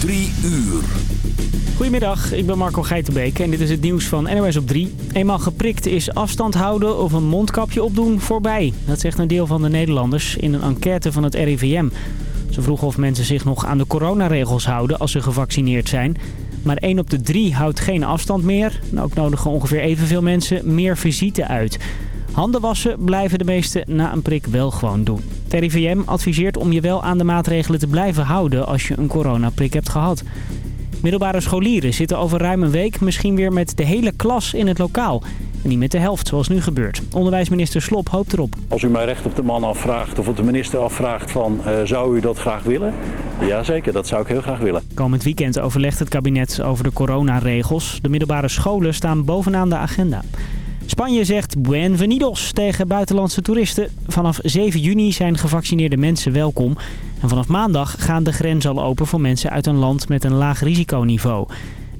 Drie uur. Goedemiddag, ik ben Marco Geitenbeek en dit is het nieuws van NOS op 3. Eenmaal geprikt is afstand houden of een mondkapje opdoen voorbij. Dat zegt een deel van de Nederlanders in een enquête van het RIVM. Ze vroegen of mensen zich nog aan de coronaregels houden als ze gevaccineerd zijn. Maar 1 op de 3 houdt geen afstand meer. En ook nodigen ongeveer evenveel mensen meer visite uit. Handen wassen blijven de meesten na een prik wel gewoon doen. Het RIVM adviseert om je wel aan de maatregelen te blijven houden als je een coronaprik hebt gehad. Middelbare scholieren zitten over ruim een week misschien weer met de hele klas in het lokaal. En niet met de helft, zoals nu gebeurt. Onderwijsminister Slop hoopt erop. Als u mij recht op de man afvraagt of op de minister afvraagt van uh, zou u dat graag willen? Jazeker, dat zou ik heel graag willen. Komend weekend overlegt het kabinet over de coronaregels. De middelbare scholen staan bovenaan de agenda. Spanje zegt buenvenidos tegen buitenlandse toeristen. Vanaf 7 juni zijn gevaccineerde mensen welkom. En vanaf maandag gaan de grenzen al open voor mensen uit een land met een laag risiconiveau.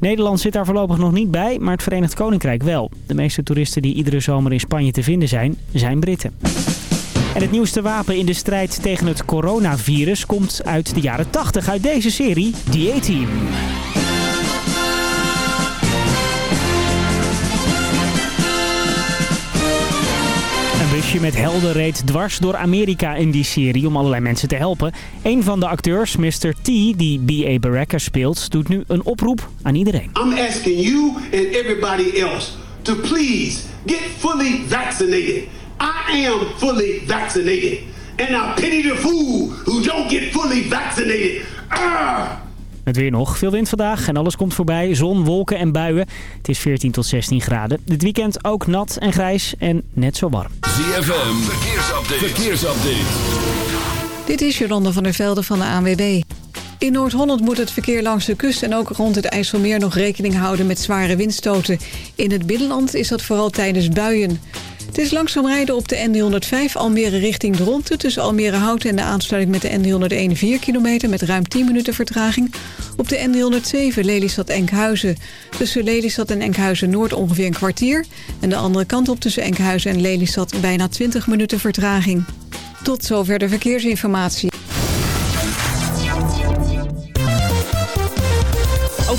Nederland zit daar voorlopig nog niet bij, maar het Verenigd Koninkrijk wel. De meeste toeristen die iedere zomer in Spanje te vinden zijn, zijn Britten. En het nieuwste wapen in de strijd tegen het coronavirus komt uit de jaren 80 uit deze serie, The A-Team. Busje met helden reed dwars door Amerika in die serie om allerlei mensen te helpen. Een van de acteurs, Mr. T, die B.A. Baraka speelt, doet nu een oproep aan iedereen. I'm asking you and everybody else to please get fully vaccinated. I am fully vaccinated. And I pity the fool who don't get fully vaccinated. Het weer nog. Veel wind vandaag en alles komt voorbij. Zon, wolken en buien. Het is 14 tot 16 graden. Dit weekend ook nat en grijs en net zo warm. ZFM, verkeersupdate. verkeersupdate. Dit is Jolanda van der Velde van de ANWB. In Noord-Holland moet het verkeer langs de kust en ook rond het IJsselmeer nog rekening houden met zware windstoten. In het binnenland is dat vooral tijdens buien. Het is langzaam rijden op de N105 Almere richting Dronten... tussen Almere Houten en de aansluiting met de N101 4 kilometer... met ruim 10 minuten vertraging. Op de N107 Lelystad-Enkhuizen. Tussen Lelystad en Enkhuizen-Noord ongeveer een kwartier... en de andere kant op tussen Enkhuizen en Lelystad... bijna 20 minuten vertraging. Tot zover de verkeersinformatie.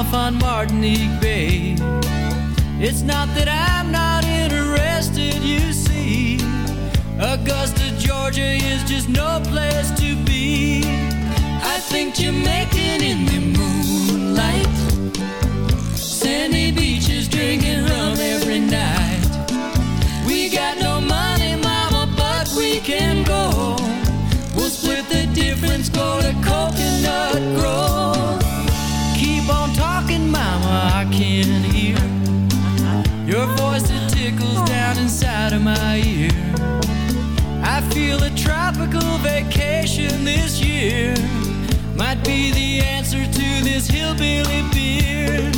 off on Martinique Bay. It's not that I'm not interested, you see. Augusta, Georgia is just no place to be. I think Jamaican in the moonlight, sandy beaches drinking out of my ear. I feel a tropical vacation this year might be the answer to this hillbilly beer.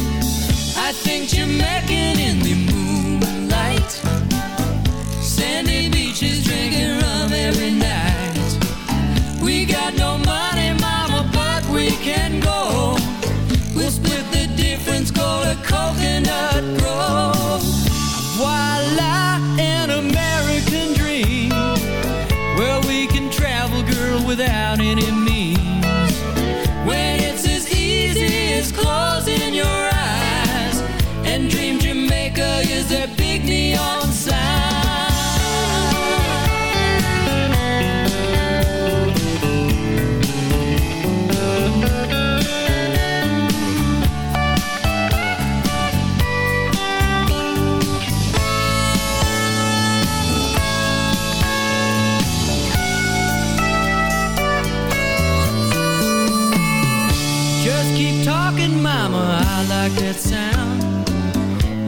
I think Jamaican in the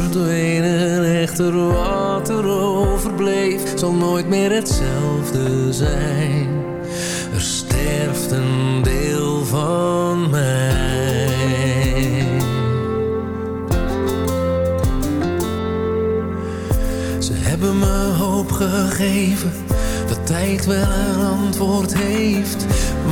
verdwenen Echter wat er overbleef Zal nooit meer hetzelfde zijn. Er sterft een deel van mij. Ze hebben me hoop gegeven Dat tijd wel een antwoord heeft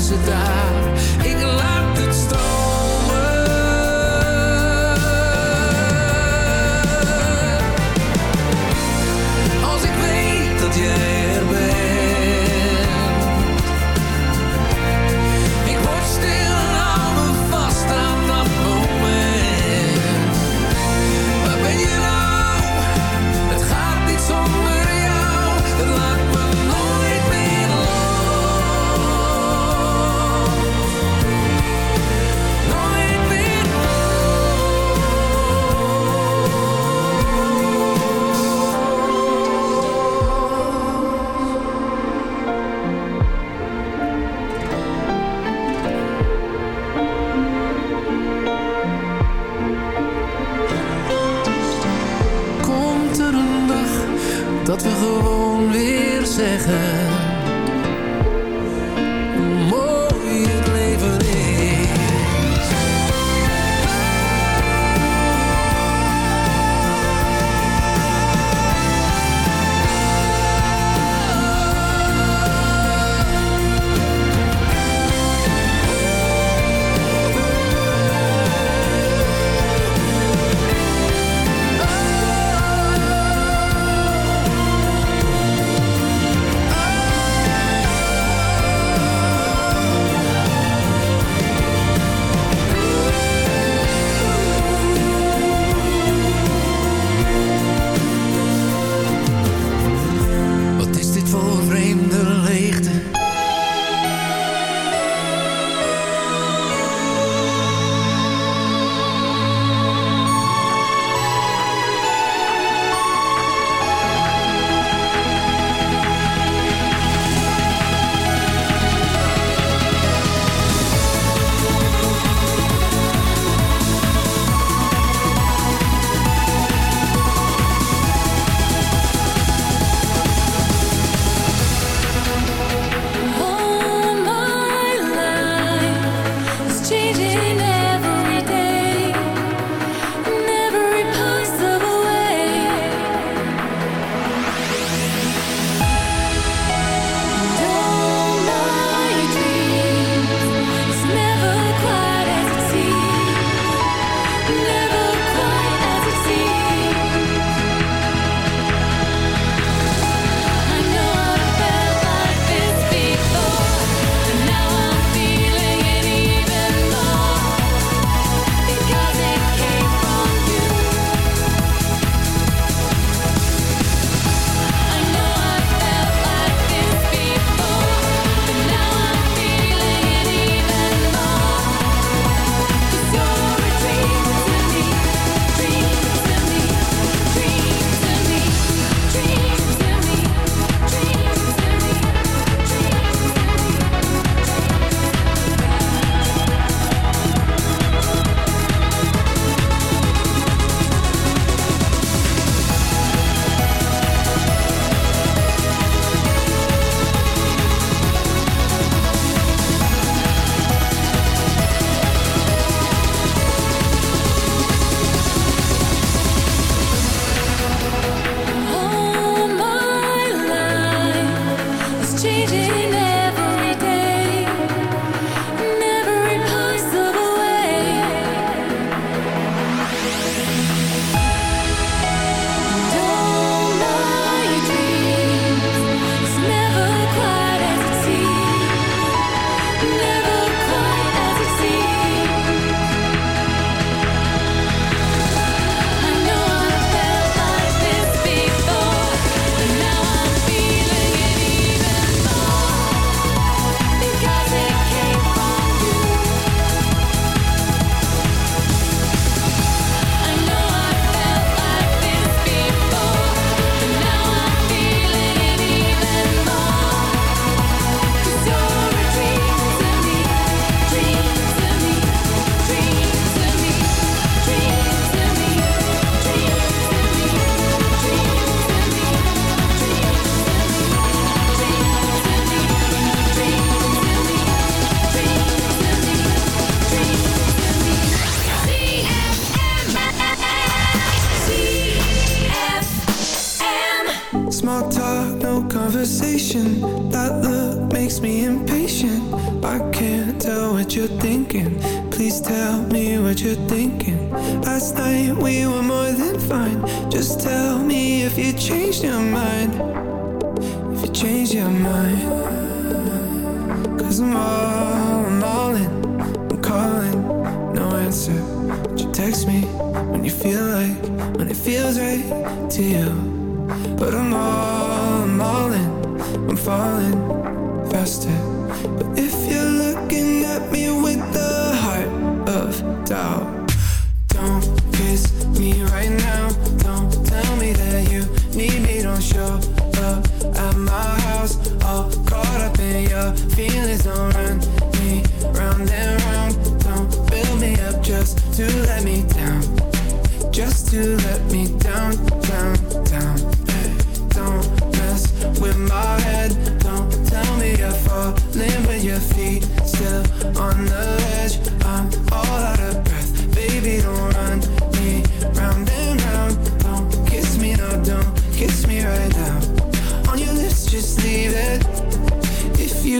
is het daar? Ik laat het stromen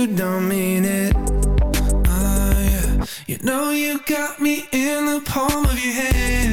you don't mean it oh, yeah. You know you got me in the palm of your hand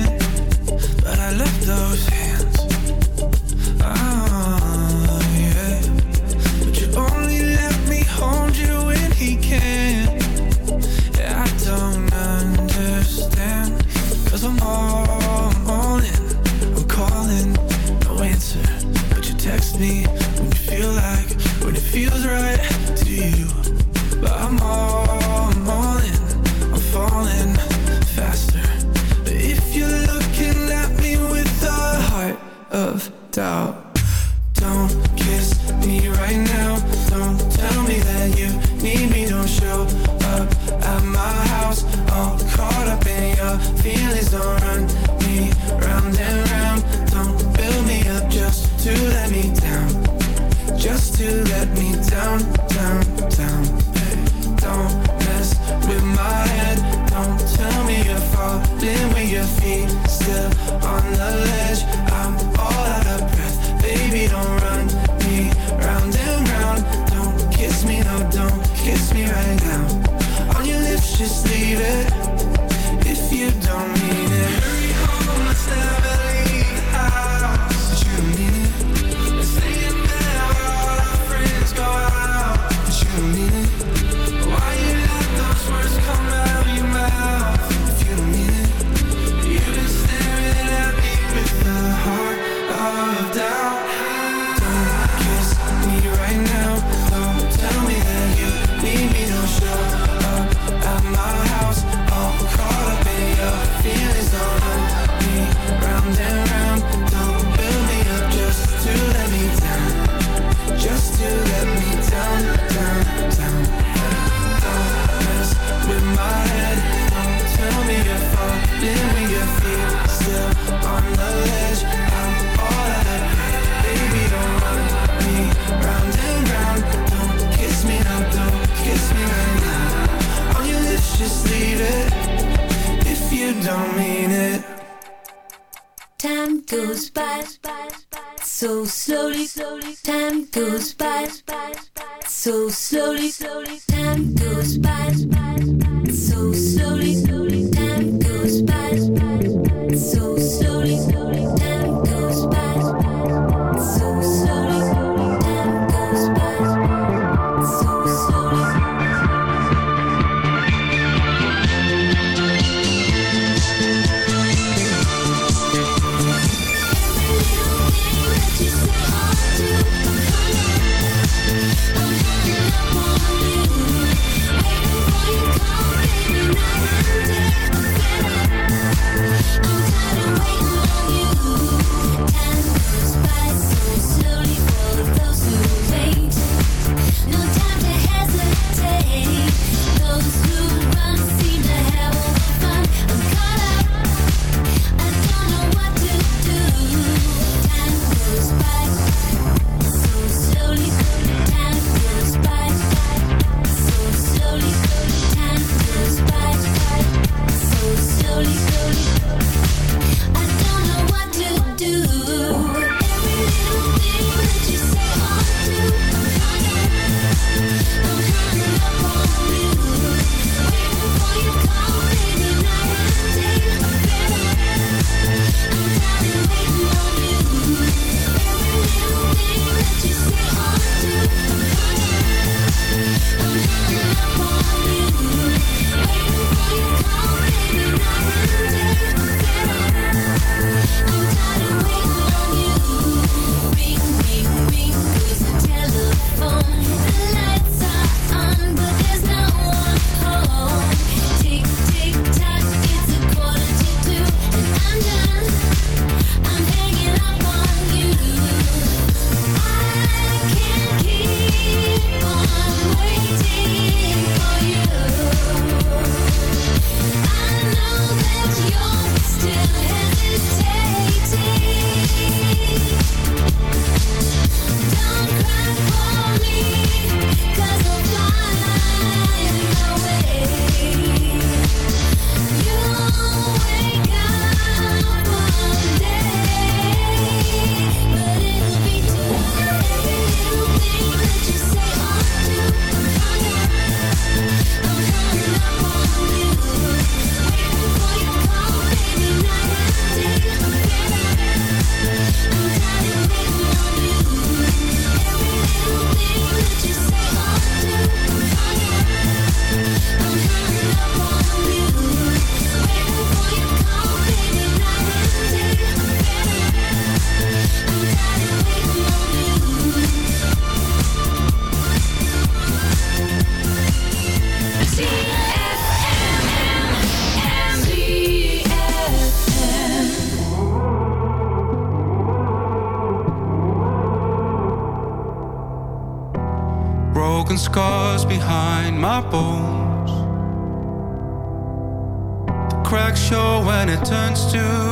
to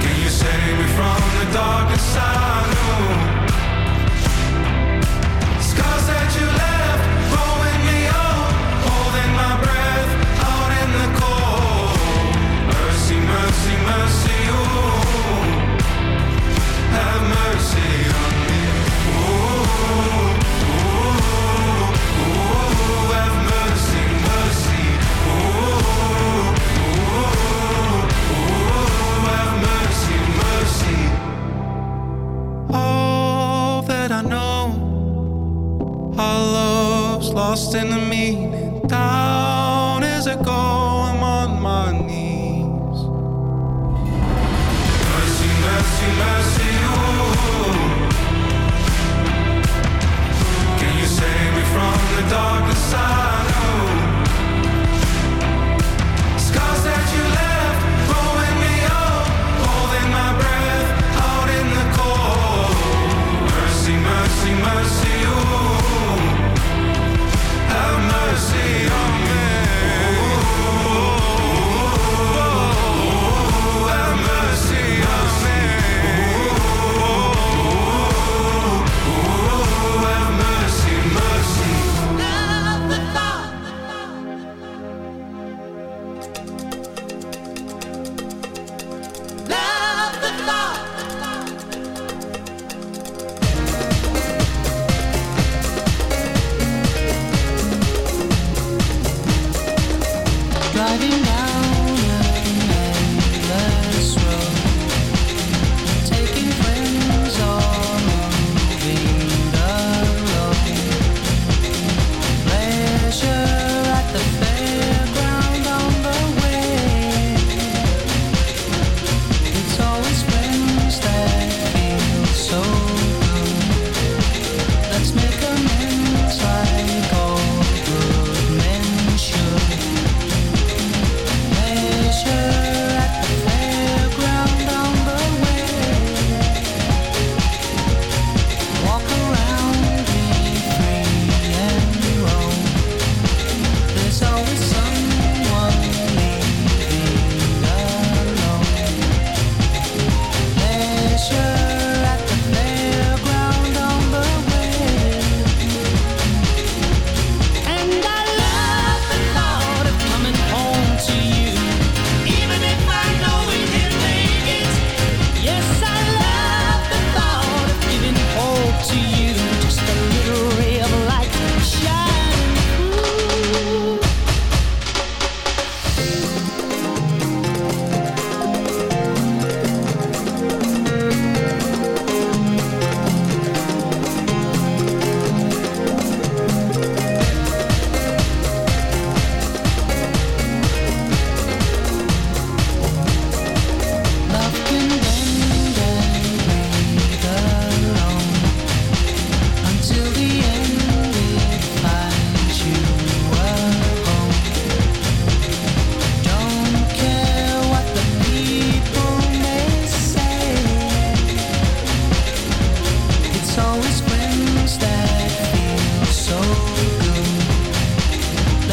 Can you save me from the darkest I know? lost in the meaning. Down.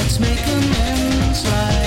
Let's make amends like